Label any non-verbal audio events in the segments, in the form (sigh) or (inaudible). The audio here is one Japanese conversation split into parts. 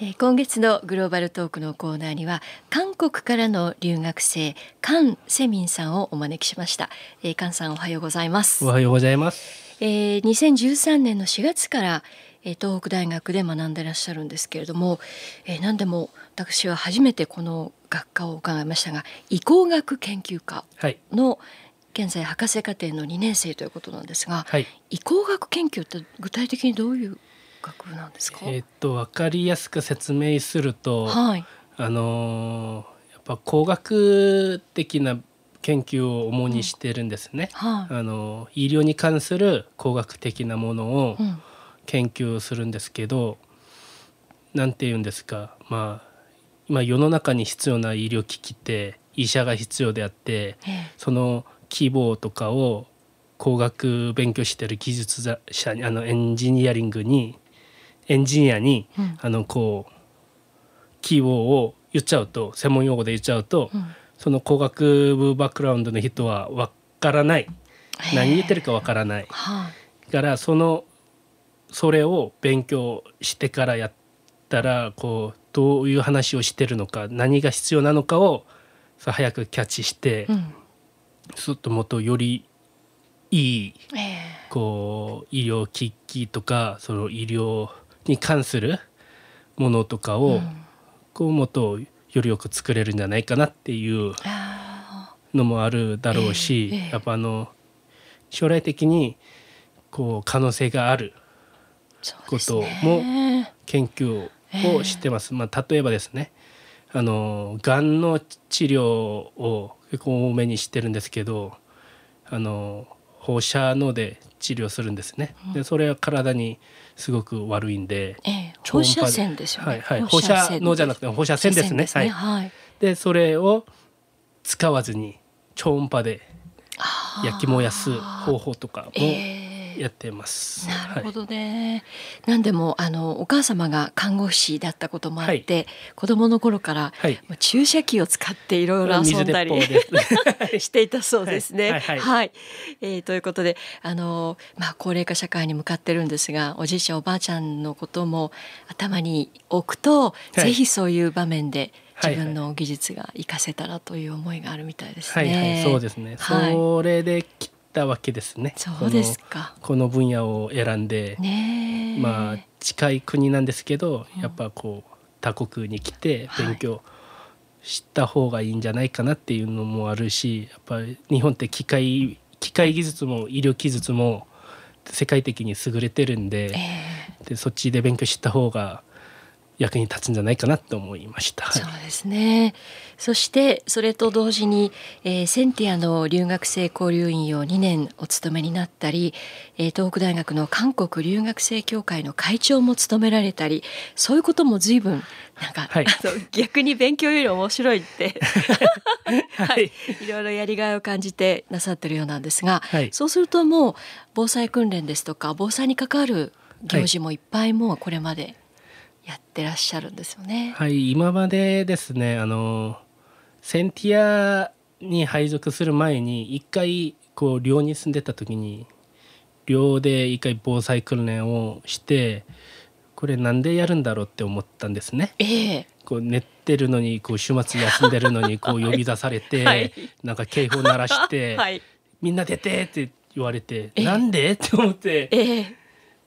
えー今月のグローバルトークのコーナーには韓国からの留学生カン・セミンさんをお招きしました、えー、カンさんおはようございますお、はようございます。えー、2013年の4月から、えー東北大学で学んでらっしゃるんですけれども、えー、何でも私は初めてこの学科を伺いましたが移工学研究科はい。の現在博士課程の2年生ということなんですが、はい。移工学研究って具体的にどういう学部なんですか、えーっとわかりやすく説明すると、はい。あのーやっぱ工学的な研究を主にしてるんですね。はい、あのー医療に関する工学的なものをうん。研究するんですけど、なんて言うんですか？まあ今世の中に必要な医療機器って医者が必要であって、えその規模とかを工学勉強してる技術者にあのエンジニアリングにエンジニアに、うん。あのこう規模を言っちゃうと専門用語で言っちゃうと、うん。その工学部バックグラウンドの人はわからない。え何言ってるかわからない。はい、からそのそれを勉強してからやったらこうどういう話をしてるのか何が必要なのかをさ早くキャッチして、うん。すっともっとよりいいえ。こう医療機器とかその医療に関するものとかえを、うん。こうもっとよりよく作れるんじゃないかなっていうあのもあるだろうし、やっぱあの将来的にこう可能性があることね研究をしてます。まあ、例えばですねあのがんの治療を結構多めにしてるんですけどあの放射能で治療するんですね。でそれは体にすごく悪いんで、ええ超音波で放射線ですよね。はいはい、放射能じゃなくて放射線ですね。放射線はい。はい。でそれを使わずに超音波で焼き燃やす方法とかもええやってます。なるほどね。なんでもあのお母様が看護師だったこともあって、子供の頃から、はい。注射器を使っていろいろ遊んだり。(laughs) していたそうですね。はいはいはいえーということであのまあ高齢化社会に向かってるんですが、おじいちゃんおばあちゃんのことも頭に置くと、いぜひそういう場面ではい自分の技術が活かせたらという思いがあるみたいですはいね。はいそうですね。はいそれでたわけですね。そうですか。この分野を選んで、まあ近い国なんですけど、やっぱこう他国に来てはい勉強した方がいいんじゃないかなっていうのもあるし、やっぱり日本って機械機械技術も医療技術も世界的に優れてるんで、えでそっちで勉強した方が役に立つんじゃないかなと思いました。そうですね。そしてそれと同時に、えーセンティアの留学生交流員を2年お務めになったり、えー東北大学の韓国留学生協会の会長も務められたり、そういうことも随分なんか、はい。逆に勉強より面白いって、は (laughs) はいい、いろいろやりがいを感じてなさってるようなんですが、はい。そうするともう防災訓練ですとか防災に関わる行事もいっぱいもうこれまでやってらっしゃるんですよね。はい、今までですねあのセンティアに配属する前に一回こう寮に住んでた時に寮で一回防災訓練をしてこれなんでやるんだろうって思ったんですね。ええこう寝てるのにこう週末休んでるのに (laughs) こう呼び出されて、はいなんか警報鳴らして、はい。みんな出てって言われて、ええなんで？(laughs) って思ってええ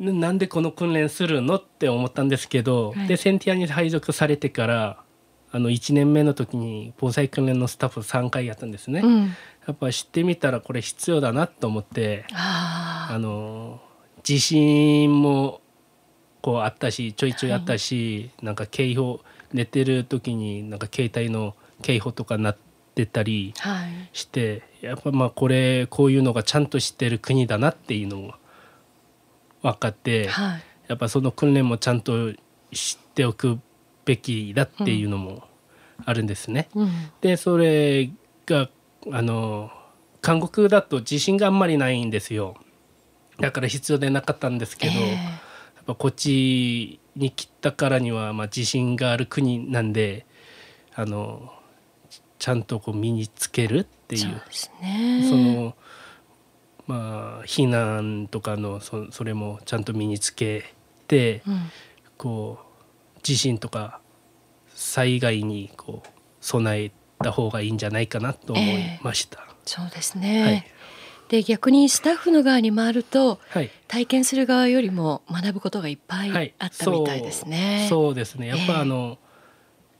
ななんでこの訓練するのって思ったんですけど、はいでセンティアに配属されてからあの1年目の時に防災訓練のスタッフ3回やったんですね、うん。やっぱ知ってみたらこれ必要だなと思ってああの地震もこうあったしちょいちょいあったし、なんか警報寝てる時になんか携帯の警報とか鳴ってたりあ。はい。してやっぱまあこれこういうのがちゃんと知ってる国だなっていうのが分かって、はい。やっぱその訓練もちゃんと知っておくべきだっていうのもあるんですね。うん。でそれがあの韓国だと地震があんまりないんですよ。だから必要でなかったんですけど、えやっぱこっちに来たからにはまあ地震がある国なんであのちゃんとこう身につけるっていうね。そのまあ避難とかのそそれもちゃんと身につけてうん。こう地震とか災害にこう備えた方がいいんじゃないかなと思いました。えー、そうですね、はい。で逆にスタッフの側に回ると、はい、体験する側よりも学ぶことがいっぱいあったみたいですね。はい、そうですね。やっぱあの、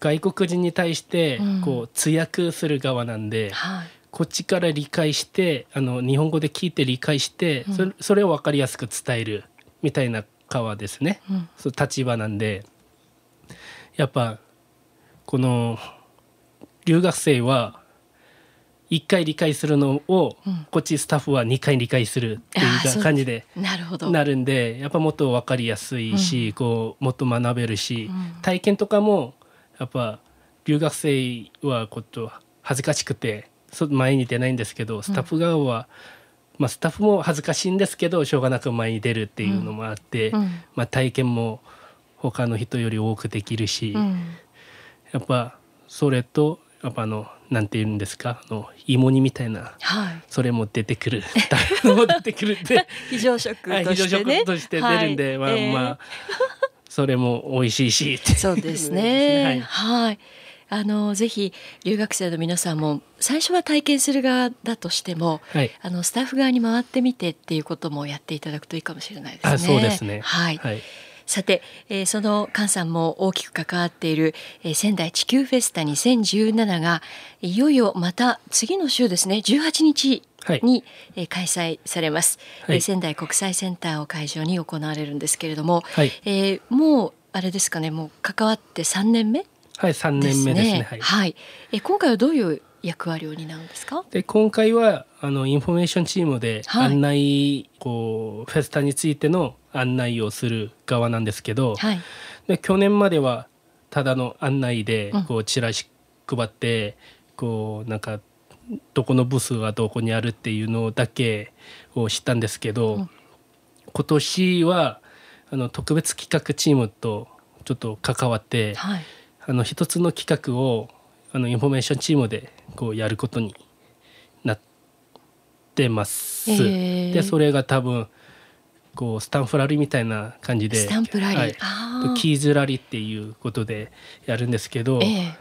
えー、外国人に対してこう、通訳する側なんで、はい、こっちから理解してあの日本語で聞いて理解して、うん、それそれを分かりやすく伝えるみたいな側ですね、うん、そう立場なんで。やっぱこの留学生は1回理解するのを、こっちスタッフは2回理解するっていう感じでなるんでやっぱもっと分かりやすいし、こうもっと学べるし、体験とかもやっぱ留学生はこっと恥ずかしくて前に出ないんですけどスタッフ側は、まあ、スタッフも恥ずかしいんですけどしょうがなく前に出るっていうのもあって、まあ、体験も他の人より多くできるし、やっぱそれとやっぱあのなんて言うんですかあの芋煮みたいな、はい、それも出てくる。も出てくるって。(laughs) 非常食としてね、として出るんで、はい、まあ、まあ、それも美味しいしそうですね。はい、はいあのぜひ留学生の皆さんも最初は体験する側だとしても、はい、あのスタッフ側に回ってみてっていうこともやっていただくといいかもしれないですね。あそうですね。はい、はい。さて、えー、その菅さんも大きく関わっている、えー、仙台地球フェスタ2017がいよいよまた次の週ですね18日に、はい、開催されます、はい、仙台国際センターを会場に行われるんですけれども、はい、えー、もうあれですかねもう関わって3年目はい3年目ですね。はい、はい、え今回はどういう役割を担うんですか？で今回はあのインフォメーションチームで案内、はい、こうフェスタについての案内をする側なんですけど、はい、で去年まではただの案内でこうチラシ配って、うん、こうなんかどこのブースがどこにあるっていうのだけを知ったんですけど、うん、今年はあの特別企画チームとちょっと関わって、はい、あの一つの企画をあのインフォメーションチームでこうやることになってます。えー、でそれが多分こうスタンプラリーみたいな感じでスタンプラリー、はい、クイズラリーっていうことでやるんですけど、えー、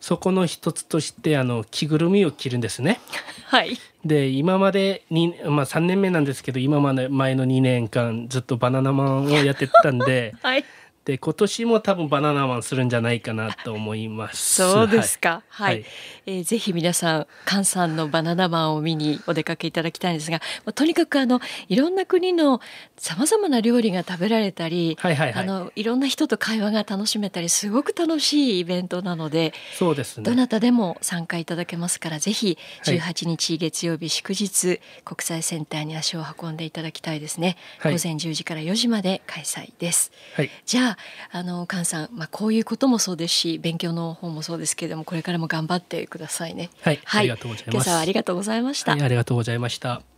そこの一つとしてあの着ぐるみを着るんですね。(laughs) はい、で今までに、まあ、3年目なんですけど今まで前の2年間ずっとバナナマンをやってたんで。(laughs) はいで今年も多分バナナマンするんじゃないかなと思います。そうですか。はい。はい、えー、ぜひ皆さん菅さんのバナナマンを見にお出かけいただきたいんですが、まあ、とにかくあのいろんな国のさまざまな料理が食べられたり、はいはいはい、あのいろんな人と会話が楽しめたりすごく楽しいイベントなので、そうですね。どなたでも参加いただけますからぜひ18日月曜日祝日国際センターに足を運んでいただきたいですね。はい、午前10時から4時まで開催です。はい、じゃああの菅さん、まあ、こういうこともそうですし勉強の方もそうですけれどもこれからも頑張ってくださいね。はい、はい、ありがとうございます。今朝はありがとうございました。はい、ありがとうございました。